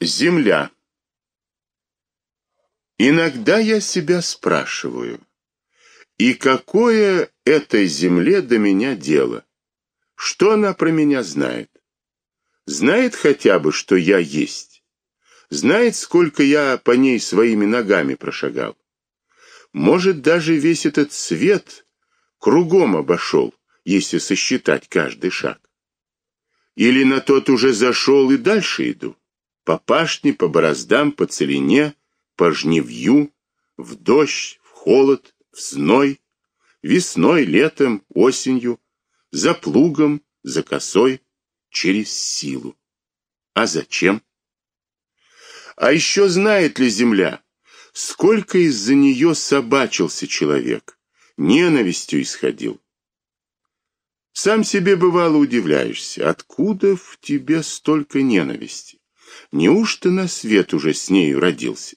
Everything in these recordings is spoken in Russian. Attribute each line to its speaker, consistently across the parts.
Speaker 1: Земля. Иногда я себя спрашиваю, и какое этой земле до меня дело? Что она про меня знает? Знает хотя бы, что я есть? Знает, сколько я по ней своими ногами прошагал? Может, даже весь этот свет кругом обошел, если сосчитать каждый шаг? Или на тот уже зашел и дальше иду? По пашне, по бороздам, по целине, по жневью, в дождь, в холод, в зной, весной, летом, осенью, за плугом, за косой, через силу. А зачем? А еще знает ли земля, сколько из-за нее собачился человек, ненавистью исходил? Сам себе бывало удивляешься, откуда в тебе столько ненависти? Неужто на свет уже с нею родился?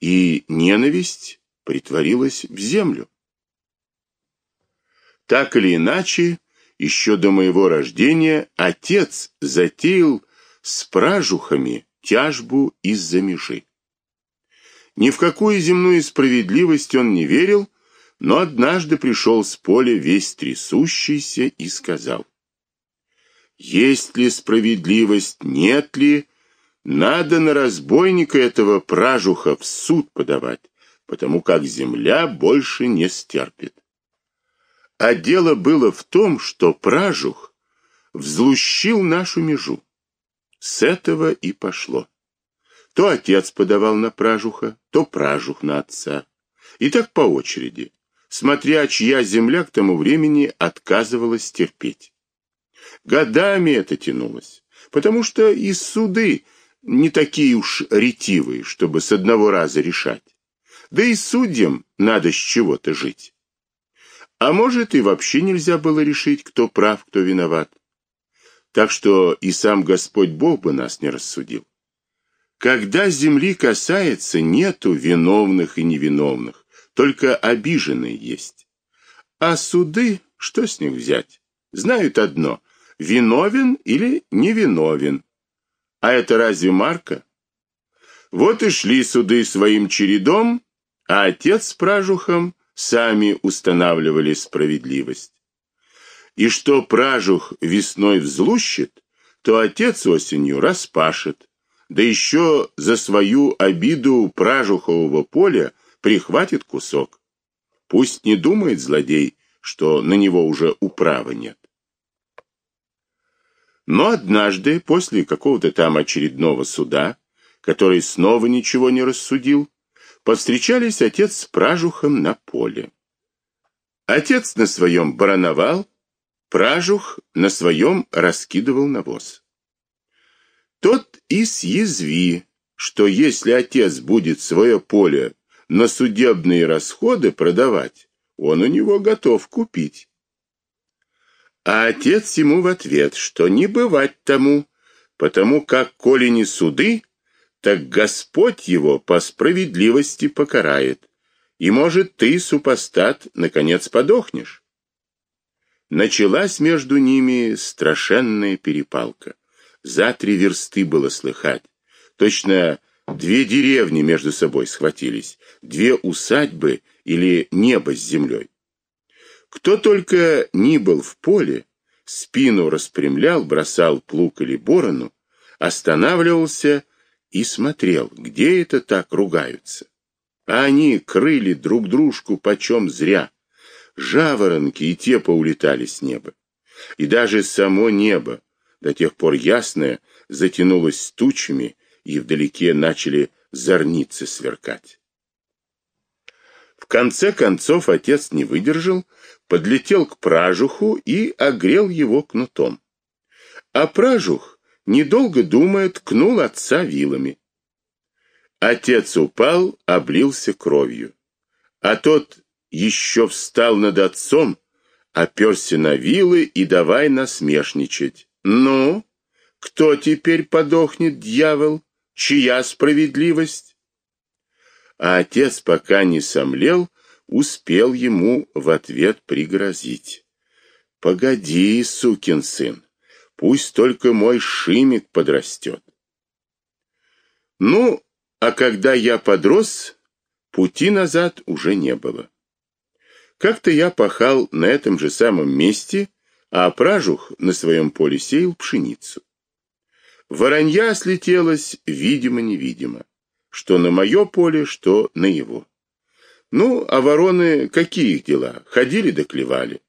Speaker 1: И ненависть притворилась в землю. Так или иначе, еще до моего рождения отец затеял с пражухами тяжбу из-за межи. Ни в какую земную справедливость он не верил, но однажды пришел с поля весь трясущийся и сказал: "Есть ли справедливость, нет ли, надо на разбойника этого пражуха в суд подавать, потому как земля больше не стерпит. А дело было в том, что пражух взлущил нашу межу. С этого и пошло. То отец подавал на пражуха, то пражух на отца. И так по очереди, смотря чья земля к тому времени отказывалась терпеть. Годами это тянулось, потому что и суды не такие уж ретивые, чтобы с одного раза решать. Да и судьям надо с чего-то жить. А может, и вообще нельзя было решить, кто прав, кто виноват. Так что и сам Господь Бог бы нас не рассудил. Когда земли касается, нету виновных и невиновных, только обиженные есть. А суды, что с них взять? Знают одно: виновен или невиновен. А это разве марка? Вот и шли суды своим чередом, а отец с пражухом сами устанавливали справедливость. И что пражух весной взлущит, то отец осенью распашет, да еще за свою обиду пражухового поля прихватит кусок. Пусть не думает злодей, что на него уже управы нет. Но однажды, после какого-то там очередного суда, который снова ничего не рассудил, повстречались отец с пражухом на поле. Отец на своем барановал, пражух на своем раскидывал навоз. Тот и съязви, что если отец будет свое поле на судебные расходы продавать, он у него готов купить. А отец ему в ответ, что не бывать тому, потому как коли не суды, так Господь его по справедливости покарает, и, может, ты, супостат, наконец подохнешь. Началась между ними страшенная перепалка. За три версты было слыхать. Точно две деревни между собой схватились, две усадьбы или небо с землей. Кто только ни был в поле, спину распрямлял, бросал плуг или борону, останавливался и смотрел, где это так ругаются. А они крыли друг дружку почем зря. Жаворонки и те поулетали с неба. И даже само небо, до тех пор ясное, затянулось тучами, и вдалеке начали зорницы сверкать. В конце концов отец не выдержал, подлетел к пражуху и огрел его кнутом. А пражух, недолго думая, ткнул отца вилами. Отец упал, облился кровью. А тот еще встал над отцом, оперся на вилы и давай насмешничать. Ну, кто теперь подохнет, дьявол? Чья справедливость? А отец пока не сомлел, успел ему в ответ пригрозить. «Погоди, сукин сын, пусть только мой шимик подрастет». Ну, а когда я подрос, пути назад уже не было. Как-то я пахал на этом же самом месте, а пражух на своем поле сеял пшеницу. Воронья слетелась, видимо-невидимо, что на мое поле, что на его. Ну, а вороны какие их дела? Ходили да клевали.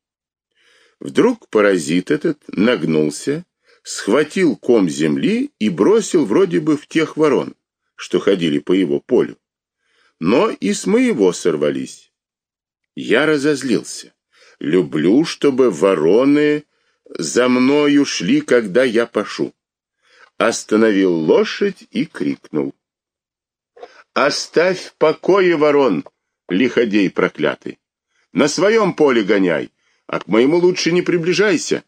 Speaker 1: Вдруг паразит этот нагнулся, схватил ком земли и бросил вроде бы в тех ворон, что ходили по его полю. Но и с моего сорвались. Я разозлился. Люблю, чтобы вороны за мною шли, когда я пашу. Остановил лошадь и крикнул. «Оставь в покое ворон, лиходей проклятый! На своем поле гоняй, а к моему лучше не приближайся!»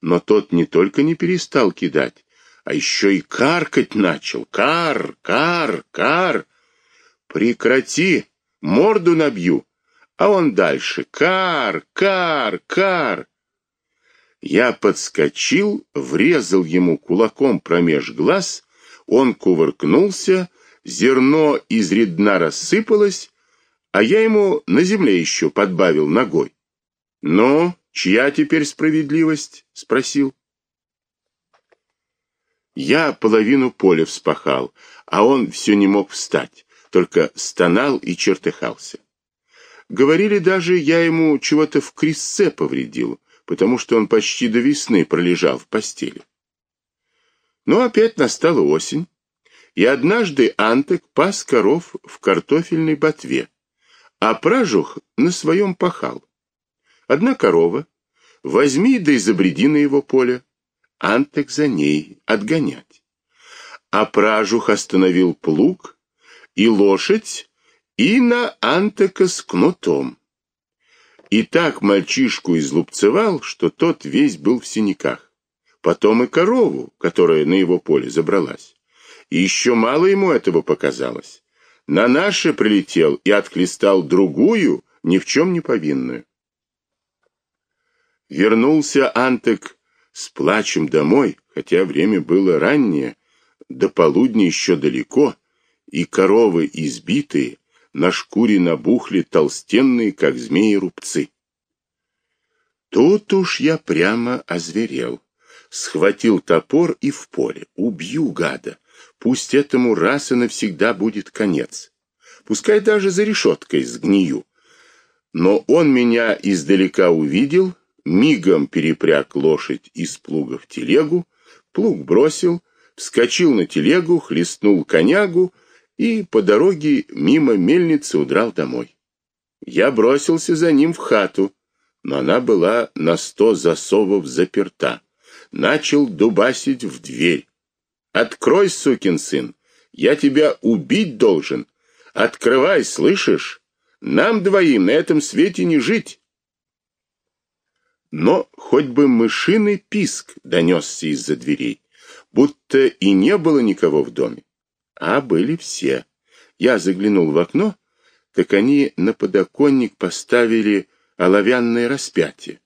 Speaker 1: Но тот не только не перестал кидать, а еще и каркать начал. Кар, кар, кар. Прекрати, морду набью. А он дальше. Кар, кар, кар. Я подскочил, врезал ему кулаком промеж глаз, он кувыркнулся, зерно из редна рассыпалось, а я ему на земле еще подбавил ногой. «Ну, чья теперь справедливость?» — спросил. Я половину поля вспахал, а он все не мог встать, только стонал и чертыхался. Говорили даже, я ему чего-то в крестце повредил, потому что он почти до весны пролежал в постели. Но опять настала осень, и однажды Антек пас коров в картофельной ботве, а пражух на своем пахал. Одна корова, возьми да изобреди на его поле, Антек за ней отгонять. А пражух остановил плуг и лошадь, и на Антека с кнутом. И так мальчишку излупцевал, что тот весь был в синяках. Потом и корову, которая на его поле забралась. И еще мало ему этого показалось. На наше прилетел и отхлестал другую, ни в чем не повинную. Вернулся Антек с плачем домой, хотя время было раннее, до полудня еще далеко, и коровы избитые, на шкуре набухли толстенные, как змеи, рубцы. Тут уж я прямо озверел, схватил топор и в поле. Убью гада, пусть этому раз и навсегда будет конец. Пускай даже за решеткой сгнию. Но он меня издалека увидел мигом перепряг лошадь из плуга в телегу, плуг бросил, вскочил на телегу, хлестнул конягу и по дороге мимо мельницы удрал домой. Я бросился за ним в хату, но она была на сто засовов заперта. Начал дубасить в дверь. «Открой, сукин сын! Я тебя убить должен! Открывай, слышишь? Нам двоим на этом свете не жить!» но хоть бы мышиный писк донесся из-за дверей, будто и не было никого в доме. А были все. Я заглянул в окно, так они на подоконник поставили оловянное распятие.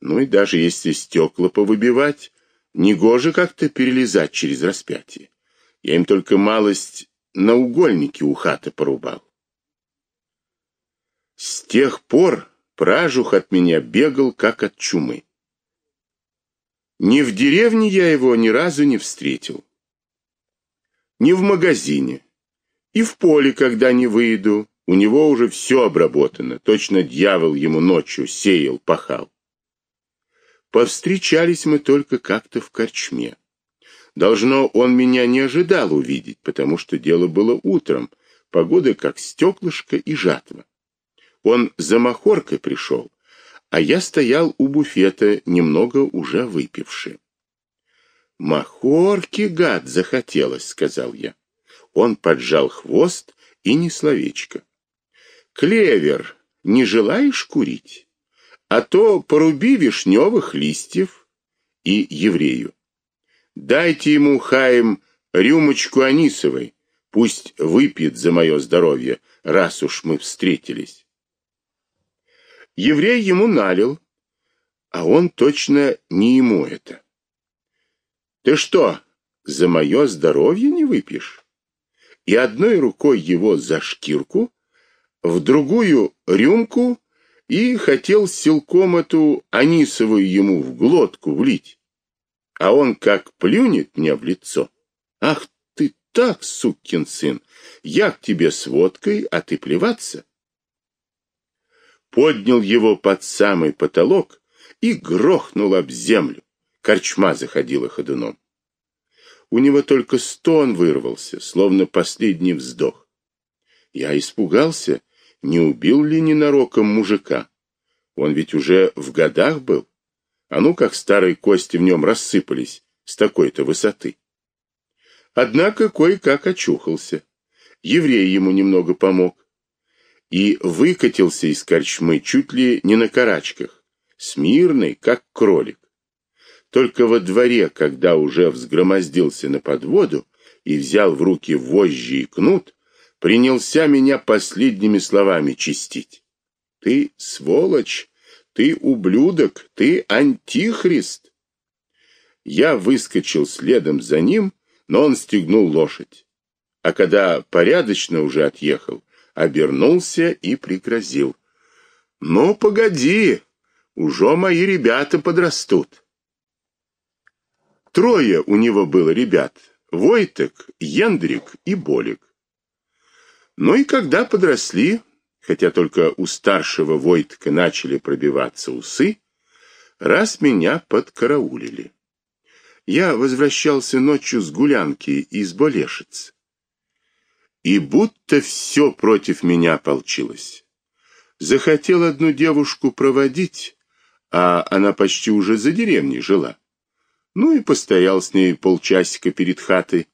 Speaker 1: Ну и даже если стекла повыбивать, негоже как-то перелезать через распятие. Я им только малость на угольнике у хаты порубал. С тех пор Пражух от меня бегал, как от чумы. Ни в деревне я его ни разу не встретил. Ни в магазине. И в поле, когда не выйду, у него уже все обработано. Точно дьявол ему ночью сеял, пахал. Повстречались мы только как-то в корчме. Должно, он меня не ожидал увидеть, потому что дело было утром, погода как стеклышко и жатва. Он за махоркой пришел, а я стоял у буфета, немного уже выпивший. «Махорки, гад, захотелось», — сказал я. Он поджал хвост и не словечко. «Клевер, не желаешь курить? А то поруби вишневых листьев и еврею. Дайте ему, Хаим, рюмочку анисовой, пусть выпьет за мое здоровье, раз уж мы встретились». Еврей ему налил, а он точно не ему это. Ты что, за мое здоровье не выпьешь. И одной рукой его за шкирку, в другую рюмку и хотел силком эту анисовую ему в глотку влить. А он как плюнет мне в лицо. Ах ты так, сукин сын, я к тебе с водкой, а ты плеваться. Поднял его под самый потолок и грохнул об землю. Корчма заходила ходуном. У него только стон вырвался, словно последний вздох. Я испугался, не убил ли ненароком мужика. Он ведь уже в годах был. А ну, как старые кости в нем рассыпались с такой-то высоты. Однако кое-как очухался. Еврей ему немного помог. И выкатился из корчмы чуть ли не на карачках, смирный, как кролик. Только во дворе, когда уже взгромоздился на подводу и взял в руки вожжи и кнут, принялся меня последними словами чистить. Ты сволочь, ты ублюдок, ты антихрист. Я выскочил следом за ним, но он стегнул лошадь. А когда порядочно уже отъехал, обернулся и пригрозил: "Ну погоди, уже мои ребята подрастут". Трое у него было ребят: Войтек, Яндрик и Болик. Ну и когда подросли, хотя только у старшего Войтка начали пробиваться усы, раз меня подкараулили. Я возвращался ночью с гулянки из Болешиц. И будто все против меня полчилось. Захотел одну девушку проводить, а она почти уже за деревней жила. Ну и постоял с ней полчасика перед хатой.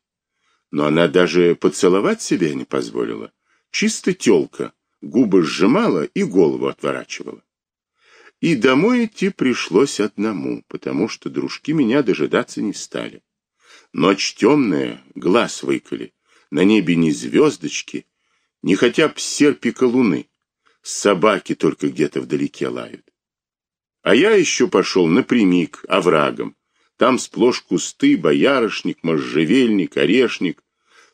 Speaker 1: Но она даже поцеловать себя не позволила. Чисто тёлка, губы сжимала и голову отворачивала. И домой идти пришлось одному, потому что дружки меня дожидаться не стали. Ночь темная, глаз выколи, на небе ни звездочки, ни хотя б серпика луны. Собаки только где-то вдалеке лают. А я еще пошел напрямик, оврагом, там сплошь кусты, боярышник, можжевельник, орешник.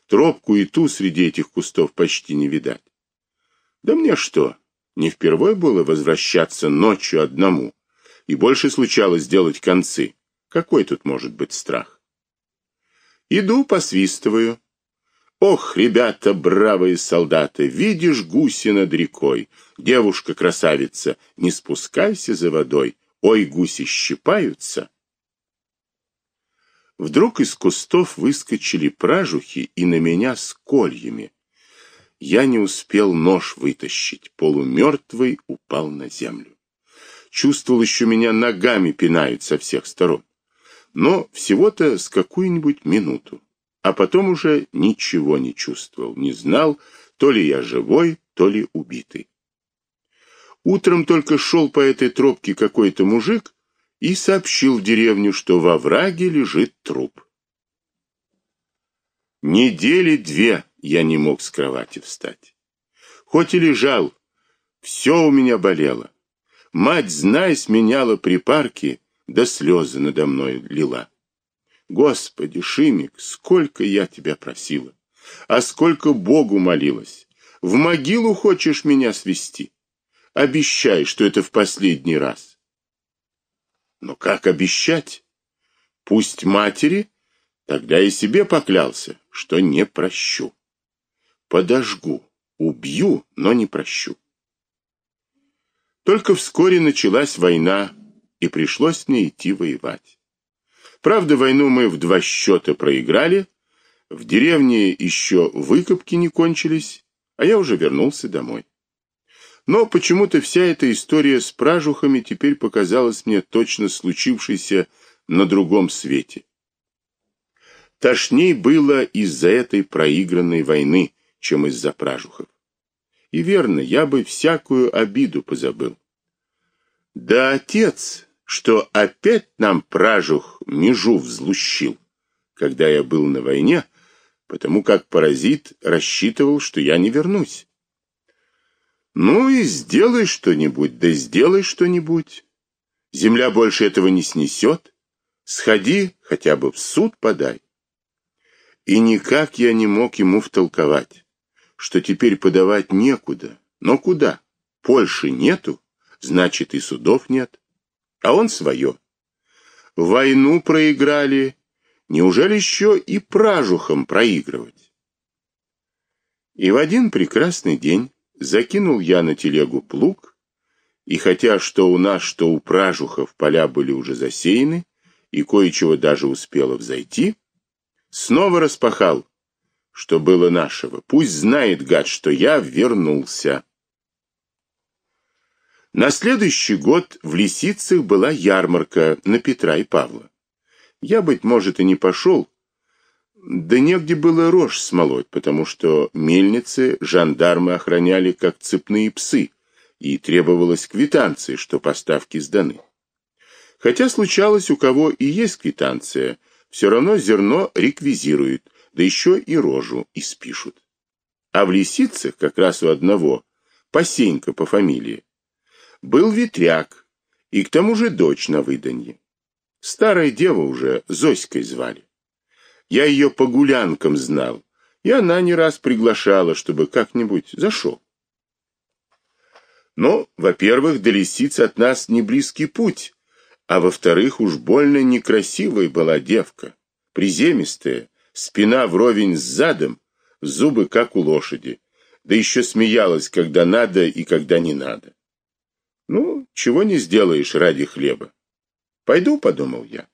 Speaker 1: Тропку и ту среди этих кустов почти не видать. Да мне что, не впервой было возвращаться ночью одному, и больше случалось делать концы. Какой тут может быть страх? Иду, посвистываю. Ох, ребята, бравые солдаты, видишь гуси над рекой, девушка-красавица, не спускайся за водой, ой, гуси щипаются. Вдруг из кустов выскочили пражухи и на меня с кольями. Я не успел нож вытащить, полумертвый упал на землю. Чувствовал еще меня ногами пинают со всех сторон. Но всего-то с какую-нибудь минуту. А потом уже ничего не чувствовал, не знал, то ли я живой, то ли убитый. Утром только шел по этой тропке какой-то мужик и сообщил в деревню, что во враге лежит труп. Недели две я не мог с кровати встать. Хоть и лежал, все у меня болело. Мать, знай, сменяла припарки, да слезы надо мной лила. Господи, Шимик, сколько я тебя просила, а сколько Богу молилась. В могилу хочешь меня свести? Обещай, что это в последний раз. Но как обещать? Пусть матери, тогда и себе поклялся, что не прощу. Подожгу, убью, но не прощу. Только вскоре началась война, и пришлось мне идти воевать. Правда, войну мы в два счета проиграли, в деревне еще выкопки не кончились, а я уже вернулся домой. Но почему-то вся эта история с пражухами теперь показалась мне точно случившейся на другом свете. Тошней было из-за этой проигранной войны, чем из-за пражухов. И верно, я бы всякую обиду позабыл. Да отец, что опять нам пражух межу взлущил, когда я был на войне, потому как паразит рассчитывал, что я не вернусь. Ну и сделай что-нибудь, да сделай что-нибудь. Земля больше этого не снесет. Сходи, хотя бы в суд подай. И никак я не мог ему втолковать, что теперь подавать некуда. Но куда? Польши нету, значит и судов нет. А он свое. Войну проиграли, неужели еще и пражухом проигрывать? И в один прекрасный день закинул я на телегу плуг, и хотя что у нас, что у пражухов поля были уже засеяны, и кое-чего даже успело взойти, снова распахал, что было нашего. Пусть знает гад, что я вернулся. На следующий год в Лисицах была ярмарка на Петра и Павла. Я, быть может, и не пошел, да негде было рожь смолоть, потому что мельницы жандармы охраняли как цепные псы, и требовалась квитанция, что поставки сданы. Хотя случалось, у кого и есть квитанция, все равно зерно реквизируют, да еще и рожу испишут. А в Лисицах как раз у одного, Посенька по фамилии, был ветряк, и к тому же дочь на выданье. Старая дева уже Зоськой звали. Я ее по гулянкам знал, и она не раз приглашала, чтобы как-нибудь зашел. Но, во-первых, до лисиц от нас не близкий путь, а во-вторых, уж больно некрасивая была девка, приземистая, спина вровень с задом, зубы как у лошади, да еще смеялась, когда надо и когда не надо. Ну, чего не сделаешь ради хлеба. Пойду, подумал я.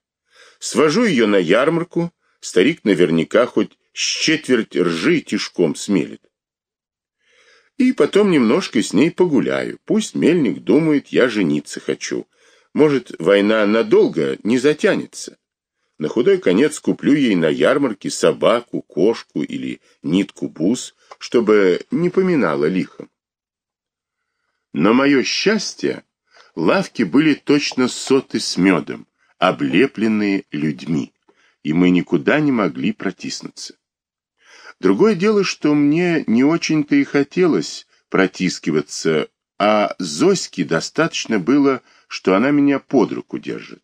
Speaker 1: Свожу ее на ярмарку, старик наверняка хоть с четверть ржи тишком смелит. И потом немножко с ней погуляю. Пусть мельник думает, я жениться хочу. Может, война надолго не затянется. На худой конец куплю ей на ярмарке собаку, кошку или нитку бус, чтобы не поминала лихом. Но мое счастье, лавки были точно соты с медом, облепленные людьми, и мы никуда не могли протиснуться. Другое дело, что мне не очень-то и хотелось протискиваться, а Зоське достаточно было, что она меня под руку держит.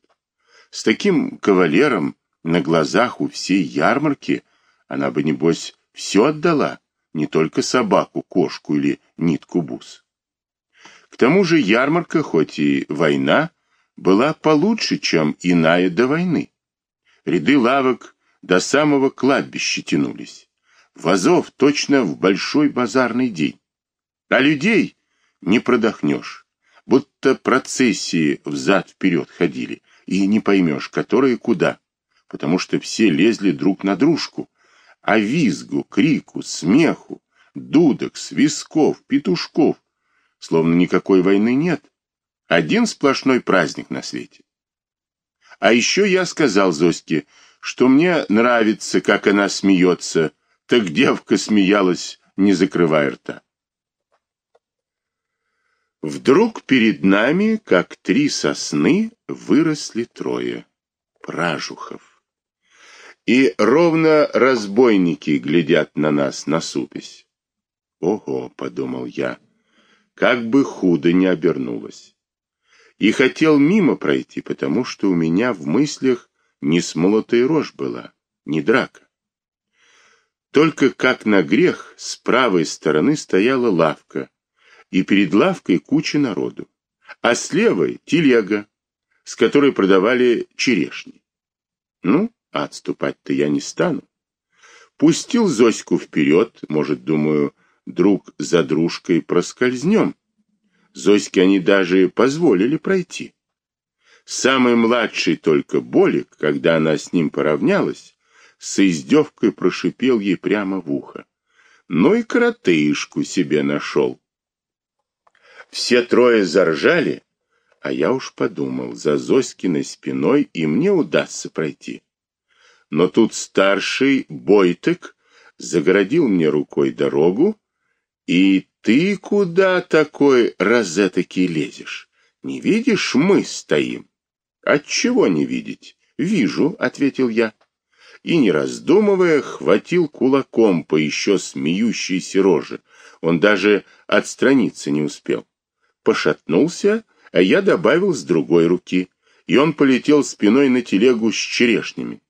Speaker 1: С таким кавалером на глазах у всей ярмарки она бы, небось, все отдала, не только собаку, кошку или нитку бус. К тому же ярмарка, хоть и война, была получше, чем иная до войны. Ряды лавок до самого кладбища тянулись. Вазов точно в большой базарный день. А людей не продохнешь, будто процессии взад-вперед ходили, и не поймешь, которые куда, потому что все лезли друг на дружку, а визгу, крику, смеху, дудок, свистков, петушков, словно никакой войны нет. Один сплошной праздник на свете. А еще я сказал Зоське, что мне нравится, как она смеется, так девка смеялась, не закрывая рта. Вдруг перед нами, как три сосны, выросли трое пражухов. И ровно разбойники глядят на нас, насупясь. Ого, подумал я, как бы худо не обернулось. И хотел мимо пройти, потому что у меня в мыслях не смолотая рожь была, не драка. Только как на грех с правой стороны стояла лавка, и перед лавкой куча народу, а с левой телега, с которой продавали черешни. Ну, а отступать-то я не стану. Пустил Зоську вперед, может, думаю, друг за дружкой проскользнем. Зоське они даже позволили пройти. Самый младший только Болик, когда она с ним поравнялась, с издевкой прошипел ей прямо в ухо. Ну и коротышку себе нашел. Все трое заржали, а я уж подумал, за Зоськиной спиной и мне удастся пройти. Но тут старший Бойтек загородил мне рукой дорогу, и ты куда такой розетоки лезешь? Не видишь, мы стоим. Отчего не видеть? Вижу, ответил я. И не раздумывая, хватил кулаком по еще смеющейся роже. Он даже отстраниться не успел. Пошатнулся а я добавил с другой руки, и он полетел спиной на телегу с черешнями.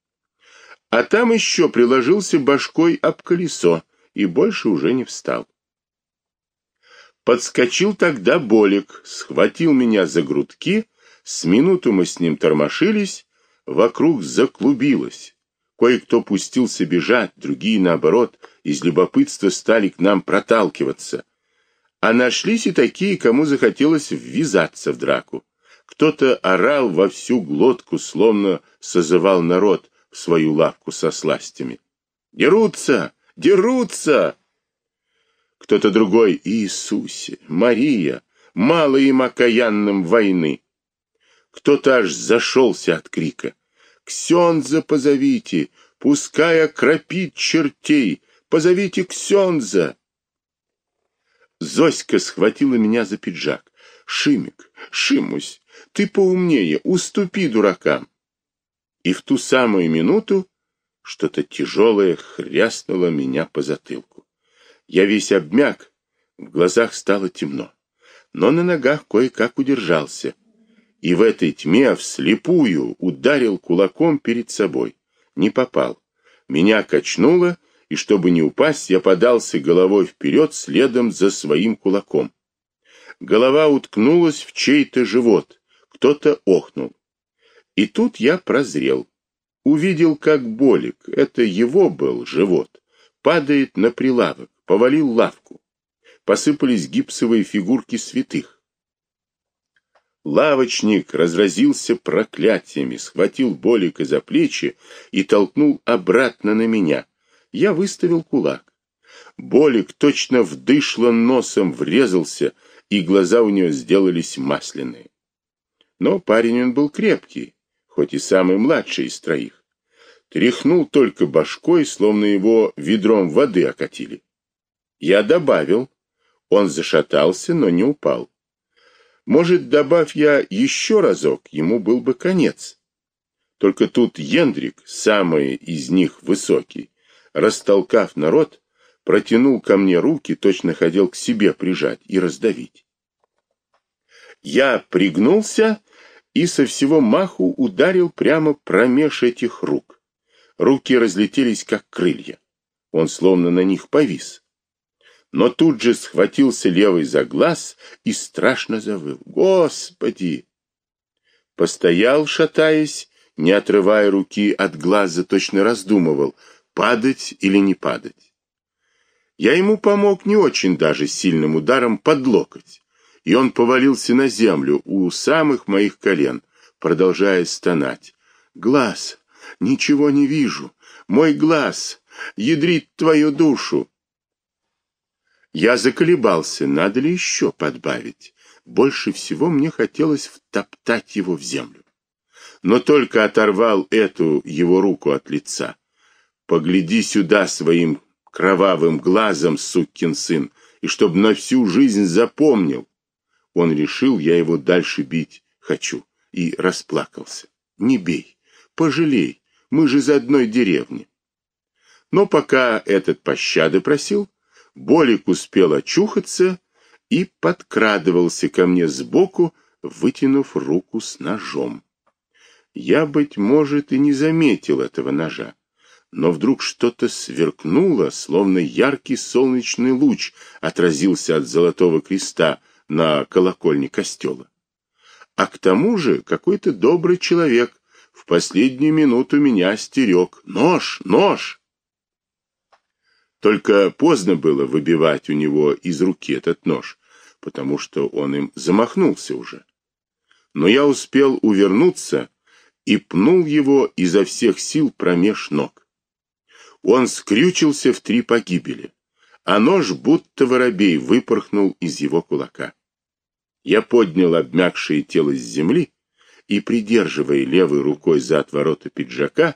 Speaker 1: а там еще приложился башкой об колесо и больше уже не встал. Подскочил тогда Болик, схватил меня за грудки, с минуту мы с ним тормошились, вокруг заклубилось. Кое-кто пустился бежать, другие, наоборот, из любопытства стали к нам проталкиваться. А нашлись и такие, кому захотелось ввязаться в драку. Кто-то орал во всю глотку, словно созывал народ в свою лавку со сластями. «Дерутся! Дерутся!» Кто-то другой «Иисусе! Мария! Мало им окаянным войны!» Кто-то аж зашелся от крика. «Ксенза позовите! Пускай окропит чертей! Позовите Ксенза!» Зоська схватила меня за пиджак. «Шимик, Шимусь, ты поумнее, уступи дуракам!» И в ту самую минуту что-то тяжелое хряснуло меня по затылку. Я весь обмяк, в глазах стало темно, но на ногах кое-как удержался. И в этой тьме вслепую ударил кулаком перед собой. Не попал. Меня качнуло, и чтобы не упасть, я подался головой вперед следом за своим кулаком. Голова уткнулась в чей-то живот. Кто-то охнул. И тут я прозрел. Увидел, как Болик, это его был живот, падает на прилавок, повалил лавку. Посыпались гипсовые фигурки святых. Лавочник разразился проклятиями, схватил Болика за плечи и толкнул обратно на меня. Я выставил кулак. Болик точно вдышло носом врезался, и глаза у него сделались масляные. Но парень он был крепкий, хоть и самый младший из троих. Тряхнул только башкой, словно его ведром воды окатили. Я добавил. Он зашатался, но не упал. Может, добавь я еще разок, ему был бы конец. Только тут Ендрик, самый из них высокий, растолкав народ, протянул ко мне руки, точно хотел к себе прижать и раздавить. Я пригнулся и со всего маху ударил прямо промеж этих рук. Руки разлетелись, как крылья. Он словно на них повис. Но тут же схватился левый за глаз и страшно завыл. «Господи!» Постоял, шатаясь, не отрывая руки от глаза, точно раздумывал, падать или не падать. Я ему помог не очень даже сильным ударом под локоть и он повалился на землю у самых моих колен, продолжая стонать. «Глаз! Ничего не вижу! Мой глаз! Ядрит твою душу!» Я заколебался, надо ли еще подбавить. Больше всего мне хотелось втоптать его в землю. Но только оторвал эту его руку от лица. «Погляди сюда своим кровавым глазом, сукин сын, и чтоб на всю жизнь запомнил, он решил, я его дальше бить хочу, и расплакался. Не бей, пожалей, мы же из одной деревни. Но пока этот пощады просил, Болик успел очухаться и подкрадывался ко мне сбоку, вытянув руку с ножом. Я, быть может, и не заметил этого ножа, но вдруг что-то сверкнуло, словно яркий солнечный луч отразился от золотого креста, на колокольне костела. А к тому же какой-то добрый человек в последнюю минуту меня стерег. Нож, нож! Только поздно было выбивать у него из руки этот нож, потому что он им замахнулся уже. Но я успел увернуться и пнул его изо всех сил промеж ног. Он скрючился в три погибели, а нож, будто воробей, выпорхнул из его кулака. Я поднял обмякшее тело с земли и, придерживая левой рукой за отвороты пиджака,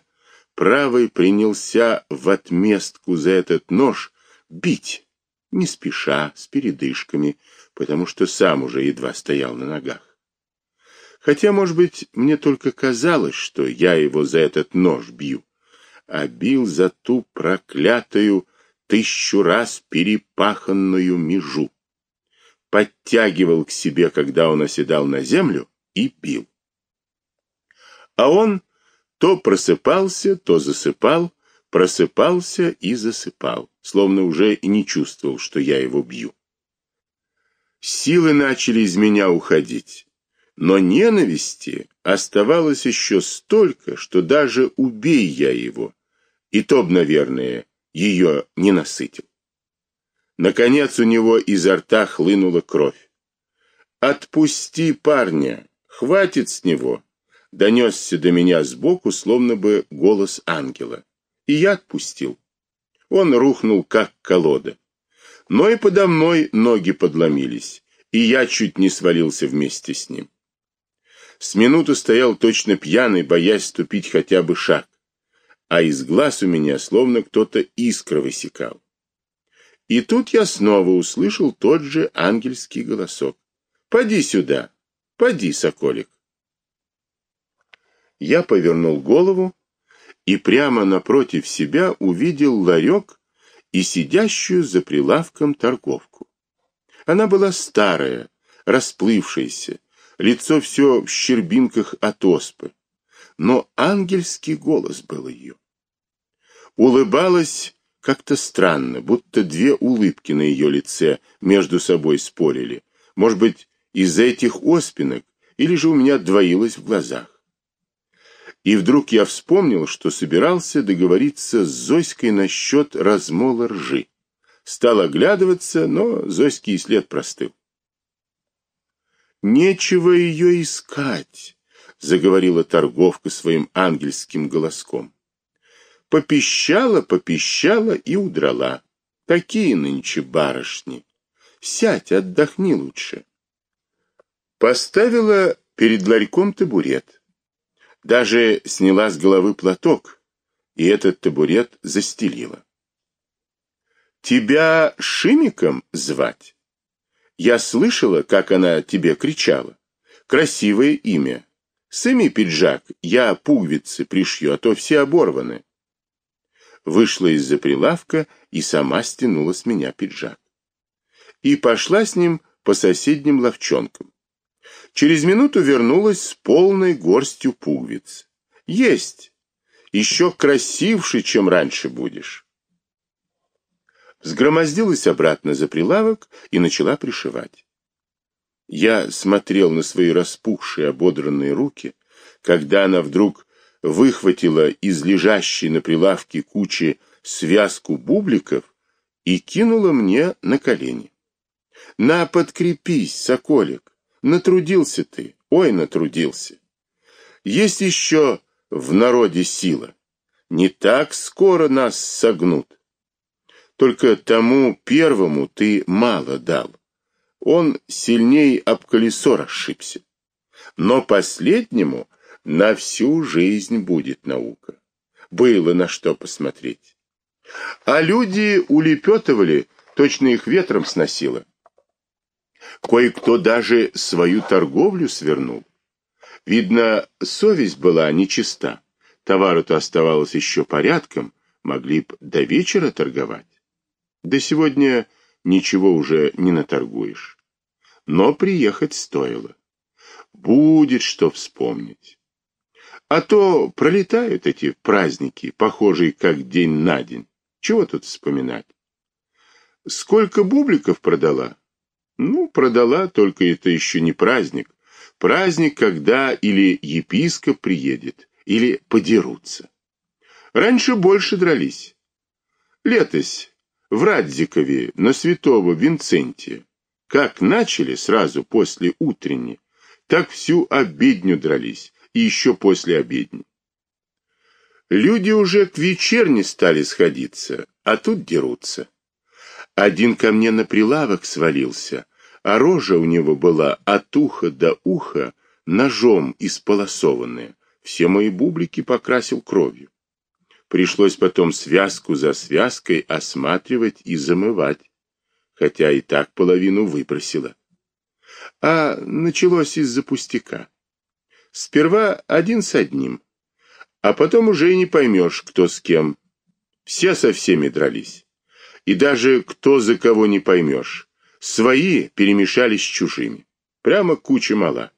Speaker 1: правой принялся в отместку за этот нож бить, не спеша, с передышками, потому что сам уже едва стоял на ногах. Хотя, может быть, мне только казалось, что я его за этот нож бью, а бил за ту проклятую тысячу раз перепаханную межу подтягивал к себе, когда он оседал на землю, и бил. А он То просыпался, то засыпал, просыпался и засыпал, словно уже и не чувствовал, что я его бью. Силы начали из меня уходить, но ненависти оставалось еще столько, что даже убей я его, и то б, наверное, ее не насытил. Наконец у него изо рта хлынула кровь. «Отпусти парня! Хватит с него!» Донесся до меня сбоку, словно бы голос ангела. И я отпустил. Он рухнул, как колода. Но и подо мной ноги подломились, и я чуть не свалился вместе с ним. С минуту стоял точно пьяный, боясь ступить хотя бы шаг, а из глаз у меня словно кто-то искры высекал. И тут я снова услышал тот же ангельский голосок. «Поди сюда! Поди, соколик!» Я повернул голову и прямо напротив себя увидел ларек и сидящую за прилавком торговку. Она была старая, расплывшаяся, лицо все в щербинках от оспы, но ангельский голос был ее. Улыбалась как-то странно, будто две улыбки на ее лице между собой спорили. Может быть, из-за этих оспинок, или же у меня двоилось в глазах. И вдруг я вспомнил, что собирался договориться с Зоськой насчет размола ржи. Стал оглядываться, но Зоський след простыл. «Нечего ее искать», — заговорила торговка своим ангельским голоском. Попищала, попищала и удрала. Такие нынче барышни. Сядь, отдохни лучше. Поставила перед ларьком табурет. Даже сняла с головы платок, и этот табурет застелила. Тебя Шимиком звать? Я слышала, как она тебе кричала. Красивое имя. Сыми пиджак, я пуговицы пришью, а то все оборваны вышла из-за прилавка и сама стянула с меня пиджак. И пошла с ним по соседним ловчонкам. Через минуту вернулась с полной горстью пуговиц. Есть! Еще красивше, чем раньше будешь. Сгромоздилась обратно за прилавок и начала пришивать. Я смотрел на свои распухшие, ободранные руки, когда она вдруг выхватила из лежащей на прилавке кучи связку бубликов и кинула мне на колени. На, подкрепись, соколик. Натрудился ты, ой, натрудился. Есть еще в народе сила. Не так скоро нас согнут. Только тому первому ты мало дал. Он сильней об колесо расшибся. Но последнему на всю жизнь будет наука. Было на что посмотреть. А люди улепетывали, точно их ветром сносило. Кое-кто даже свою торговлю свернул. Видно, совесть была нечиста. Товару-то оставалось еще порядком, могли б до вечера торговать. Да сегодня ничего уже не наторгуешь. Но приехать стоило. Будет что вспомнить. А то пролетают эти праздники, похожие как день на день. Чего тут вспоминать? Сколько бубликов продала? Ну, продала, только это еще не праздник. Праздник, когда или епископ приедет, или подерутся. Раньше больше дрались. Летось в Радзикове на святого Винцентия. Как начали сразу после утренней, так всю обедню дрались и еще после обедни. Люди уже к вечерне стали сходиться, а тут дерутся. Один ко мне на прилавок свалился, а рожа у него была от уха до уха ножом исполосованная. Все мои бублики покрасил кровью. Пришлось потом связку за связкой осматривать и замывать, хотя и так половину выбросила. А началось из-за пустяка. Сперва один с одним, а потом уже и не поймешь, кто с кем. Все со всеми дрались. И даже кто за кого не поймешь. Свои перемешались с чужими. Прямо куча мала.